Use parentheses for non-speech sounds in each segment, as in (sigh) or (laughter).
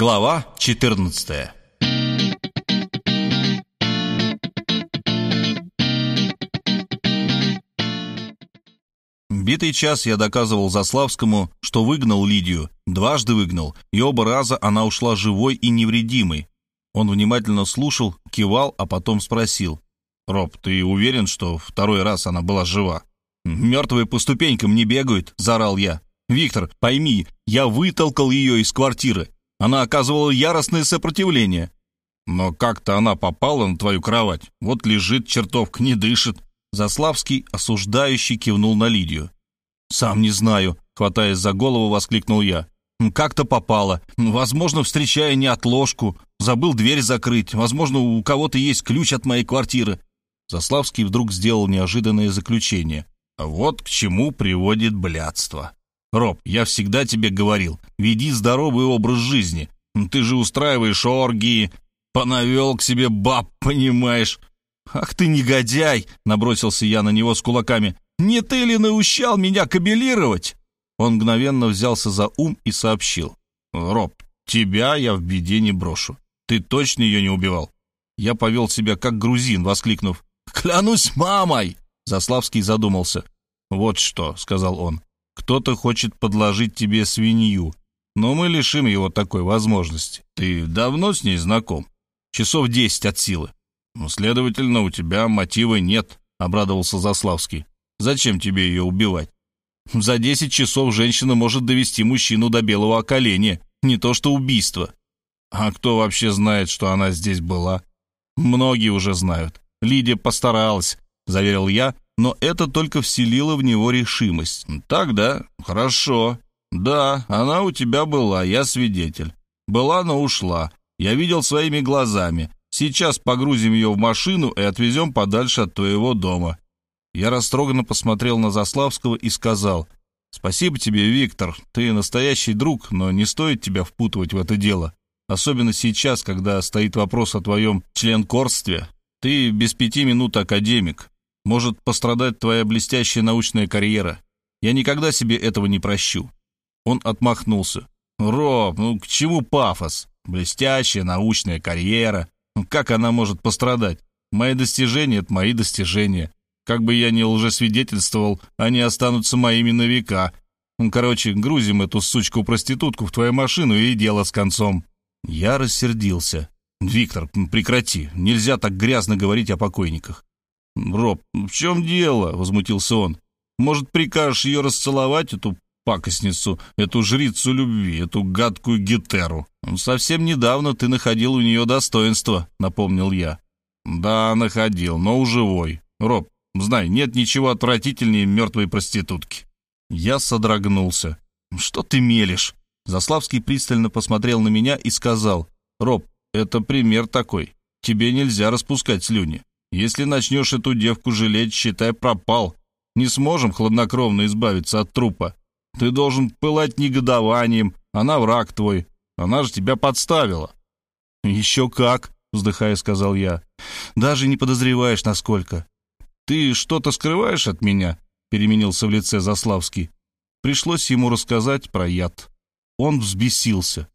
Глава 14 Битый час я доказывал Заславскому, что выгнал Лидию, дважды выгнал, и оба раза она ушла живой и невредимой. Он внимательно слушал, кивал, а потом спросил. «Роб, ты уверен, что второй раз она была жива?» «Мертвые по ступенькам не бегают», — заорал я. «Виктор, пойми, я вытолкал ее из квартиры. Она оказывала яростное сопротивление. Но как-то она попала на твою кровать. Вот лежит чертовка, не дышит». Заславский, осуждающий, кивнул на Лидию. «Сам не знаю», — хватаясь за голову, воскликнул я. «Как-то попало. Возможно, встречая неотложку. Забыл дверь закрыть. Возможно, у кого-то есть ключ от моей квартиры». Заславский вдруг сделал неожиданное заключение. «Вот к чему приводит блядство. Роб, я всегда тебе говорил, веди здоровый образ жизни. Ты же устраиваешь оргии, понавел к себе баб, (laughs) понимаешь?» «Ах ты негодяй!» — набросился я на него с кулаками. «Не ты ли наущал меня кабелировать?» Он мгновенно взялся за ум и сообщил. «Роб, тебя я в беде не брошу. Ты точно ее не убивал?» Я повел себя как грузин, воскликнув. «Клянусь мамой!» Заславский задумался. «Вот что», — сказал он. «Кто-то хочет подложить тебе свинью, но мы лишим его такой возможности. Ты давно с ней знаком? Часов десять от силы. Ну, следовательно, у тебя мотива нет», — обрадовался Заславский. Зачем тебе ее убивать? За десять часов женщина может довести мужчину до белого околения, не то что убийство. А кто вообще знает, что она здесь была? Многие уже знают. Лидия постаралась, заверил я, но это только вселило в него решимость. Так, да? Хорошо. Да, она у тебя была, я свидетель. Была, но ушла. Я видел своими глазами. Сейчас погрузим ее в машину и отвезем подальше от твоего дома. Я растроганно посмотрел на Заславского и сказал, «Спасибо тебе, Виктор, ты настоящий друг, но не стоит тебя впутывать в это дело, особенно сейчас, когда стоит вопрос о твоем членкорстве. Ты без пяти минут академик, может пострадать твоя блестящая научная карьера. Я никогда себе этого не прощу». Он отмахнулся. «Роб, ну к чему пафос? Блестящая научная карьера. Ну, как она может пострадать? Мои достижения — это мои достижения. Как бы я ни лжесвидетельствовал, они останутся моими на века. Ну, короче, грузим эту сучку-проститутку в твою машину и дело с концом». Я рассердился. «Виктор, прекрати. Нельзя так грязно говорить о покойниках». «Роб, в чем дело?» — возмутился он. «Может, прикажешь ее расцеловать, эту пакостницу, эту жрицу любви, эту гадкую гетеру? Совсем недавно ты находил у нее достоинство», — напомнил я. «Да, находил, но у живой. Роб, Знай, нет ничего отвратительнее мертвой проститутки». Я содрогнулся. «Что ты мелешь?» Заславский пристально посмотрел на меня и сказал, «Роб, это пример такой. Тебе нельзя распускать слюни. Если начнешь эту девку жалеть, считай, пропал. Не сможем хладнокровно избавиться от трупа. Ты должен пылать негодованием. Она враг твой. Она же тебя подставила». «Еще как», — вздыхая, сказал я. «Даже не подозреваешь, насколько. «Ты что-то скрываешь от меня?» — переменился в лице Заславский. Пришлось ему рассказать про яд. Он взбесился.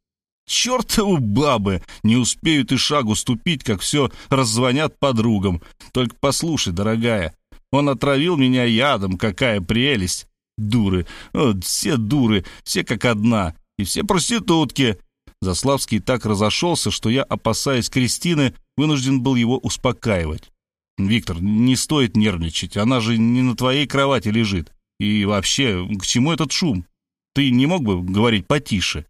«Чертовы бабы! Не успеют и шагу ступить, как все раззвонят подругам. Только послушай, дорогая, он отравил меня ядом, какая прелесть! Дуры! О, все дуры, все как одна, и все проститутки!» Заславский так разошелся, что я, опасаясь Кристины, вынужден был его успокаивать. «Виктор, не стоит нервничать, она же не на твоей кровати лежит. И вообще, к чему этот шум? Ты не мог бы говорить потише?»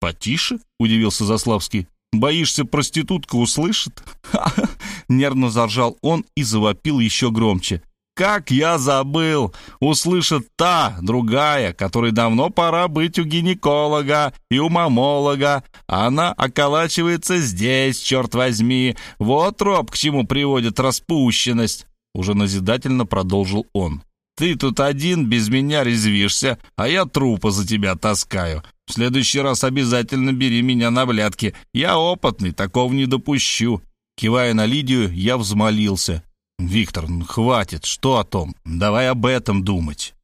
«Потише?» — удивился Заславский. «Боишься, проститутка услышит?» Ха (laughs) -ха Нервно заржал он и завопил еще громче. Как я забыл! Услышит та, другая, которой давно пора быть у гинеколога и у мамолога. Она околачивается здесь, черт возьми. Вот, Роб, к чему приводит распущенность. Уже назидательно продолжил он. Ты тут один без меня резвишься, а я трупа за тебя таскаю. В следующий раз обязательно бери меня на блядки. Я опытный, такого не допущу. Кивая на Лидию, я взмолился. «Виктор, ну хватит, что о том? Давай об этом думать».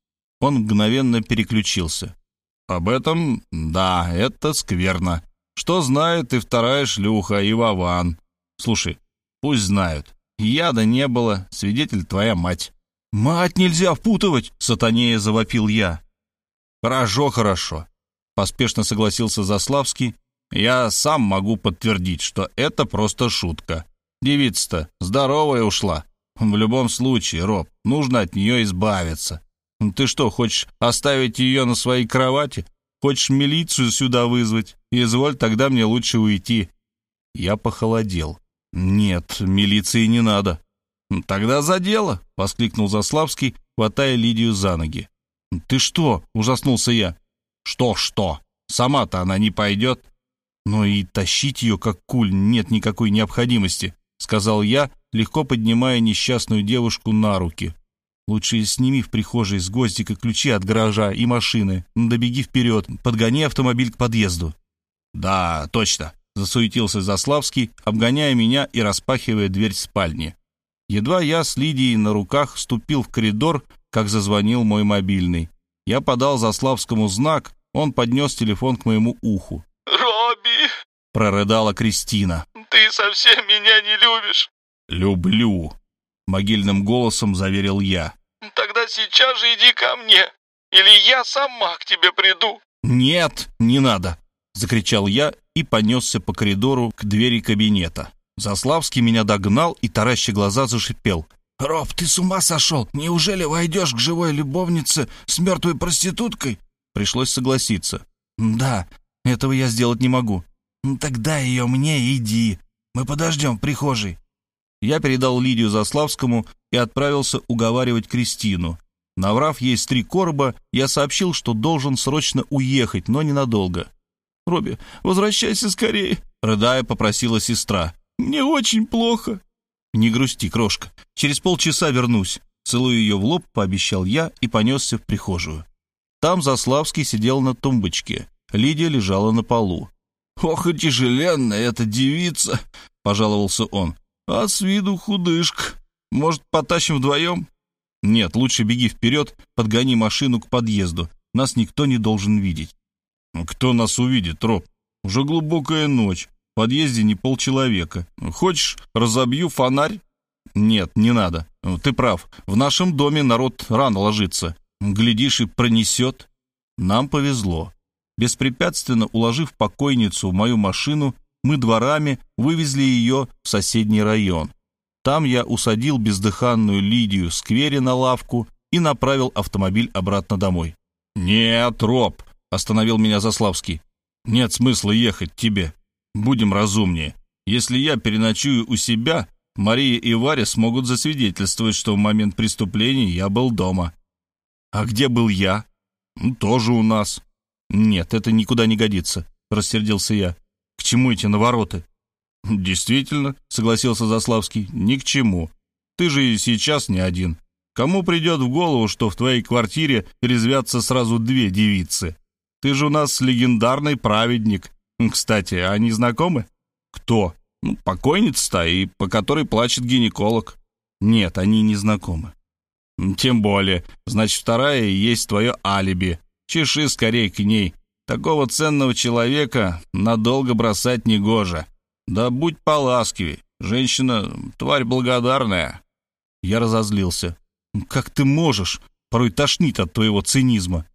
Он мгновенно переключился. «Об этом? Да, это скверно. что знает и вторая шлюха, и Вован. Слушай, пусть знают. Яда не было, свидетель твоя мать». «Мать нельзя впутывать!» — сатанея завопил я. «Хорошо, хорошо», — поспешно согласился Заславский. «Я сам могу подтвердить, что это просто шутка. Девица-то здоровая ушла. В любом случае, Роб, нужно от нее избавиться. Ты что, хочешь оставить ее на своей кровати? Хочешь милицию сюда вызвать? Изволь, тогда мне лучше уйти». Я похолодел. «Нет, милиции не надо». «Тогда за дело!» — воскликнул Заславский, хватая Лидию за ноги. «Ты что?» — ужаснулся я. «Что-что? Сама-то она не пойдет?» «Но и тащить ее, как куль, нет никакой необходимости», — сказал я, легко поднимая несчастную девушку на руки. «Лучше сними в прихожей с гвоздика ключи от гаража и машины, добеги вперед, подгони автомобиль к подъезду». «Да, точно», — засуетился Заславский, обгоняя меня и распахивая дверь спальни. Едва я с Лидией на руках вступил в коридор, как зазвонил мой мобильный. Я подал Заславскому знак, он поднес телефон к моему уху. «Робби!» — прорыдала Кристина. «Ты совсем меня не любишь!» «Люблю!» — могильным голосом заверил я. «Тогда сейчас же иди ко мне, или я сама к тебе приду!» «Нет, не надо!» — закричал я и понесся по коридору к двери кабинета. Заславский меня догнал и, тараща глаза, зашипел. «Роб, ты с ума сошел? Неужели войдешь к живой любовнице с мертвой проституткой?» Пришлось согласиться. «Да, этого я сделать не могу». «Тогда ее мне иди. Мы подождем в прихожей». Я передал Лидию Заславскому и отправился уговаривать Кристину. Наврав ей с три короба, я сообщил, что должен срочно уехать, но ненадолго. «Робби, возвращайся скорее», — рыдая попросила сестра. Мне очень плохо». «Не грусти, крошка. Через полчаса вернусь». Целую ее в лоб, пообещал я и понесся в прихожую. Там Заславский сидел на тумбочке. Лидия лежала на полу. «Ох и тяжеленная эта девица!» — пожаловался он. «А с виду худышка. Может, потащим вдвоем?» «Нет, лучше беги вперед, подгони машину к подъезду. Нас никто не должен видеть». «Кто нас увидит, Роб? Уже глубокая ночь подъезде не полчеловека. Хочешь, разобью фонарь? Нет, не надо. Ты прав. В нашем доме народ рано ложится. Глядишь и пронесет. Нам повезло. Беспрепятственно уложив покойницу в мою машину, мы дворами вывезли ее в соседний район. Там я усадил бездыханную Лидию в сквере на лавку и направил автомобиль обратно домой. «Нет, Роб!» — остановил меня Заславский. «Нет смысла ехать тебе. Будем разумнее. Если я переночую у себя, Мария и Варя смогут засвидетельствовать, что в момент преступления я был дома. А где был я? Ну, тоже у нас. Нет, это никуда не годится, рассердился я. К чему эти навороты? Действительно, согласился Заславский, ни к чему. Ты же и сейчас не один. Кому придет в голову, что в твоей квартире резвятся сразу две девицы? Ты же у нас легендарный праведник, кстати, они знакомы? Кто? Ну, покойница-то, и по которой плачет гинеколог. Нет, они не знакомы. Тем более, значит, вторая есть твое алиби. Чеши скорее к ней. Такого ценного человека надолго бросать негоже. Да будь поласкивей. Женщина — тварь благодарная. Я разозлился. Как ты можешь? Порой тошнит от твоего цинизма.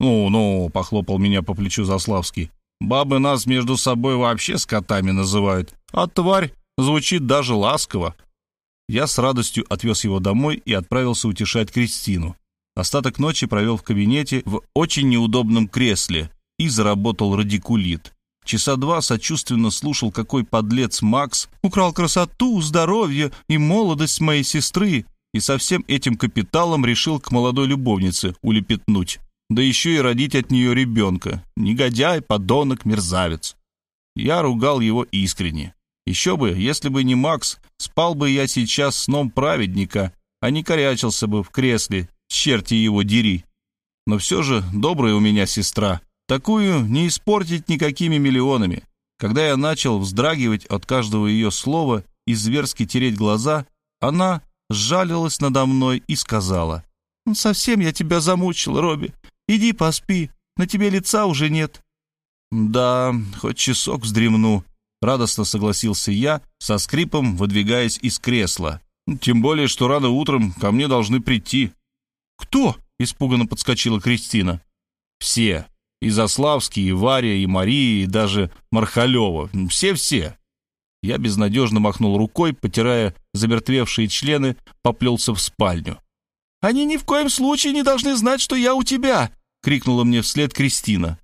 «Ну-ну», — похлопал меня по плечу Заславский. Бабы нас между собой вообще скотами называют, а тварь звучит даже ласково. Я с радостью отвез его домой и отправился утешать Кристину. Остаток ночи провел в кабинете в очень неудобном кресле и заработал радикулит. Часа два сочувственно слушал, какой подлец Макс украл красоту, здоровье и молодость моей сестры и со всем этим капиталом решил к молодой любовнице улепетнуть да еще и родить от нее ребенка. Негодяй, подонок, мерзавец. Я ругал его искренне. Еще бы, если бы не Макс, спал бы я сейчас сном праведника, а не корячился бы в кресле, черти его дери. Но все же добрая у меня сестра. Такую не испортить никакими миллионами. Когда я начал вздрагивать от каждого ее слова и зверски тереть глаза, она сжалилась надо мной и сказала, «Совсем я тебя замучил, Робби. Иди поспи, на тебе лица уже нет». Да, хоть часок вздремну, радостно согласился я, со скрипом выдвигаясь из кресла. Тем более, что рано утром ко мне должны прийти. Кто? испуганно подскочила Кристина. Все. И Заславский, и Варя, и Мария, и даже Мархалева. Все-все. Я безнадежно махнул рукой, потирая замертвевшие члены, поплелся в спальню. «Они ни в коем случае не должны знать, что я у тебя!» — крикнула мне вслед Кристина.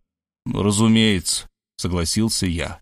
«Ну, «Разумеется», — согласился я.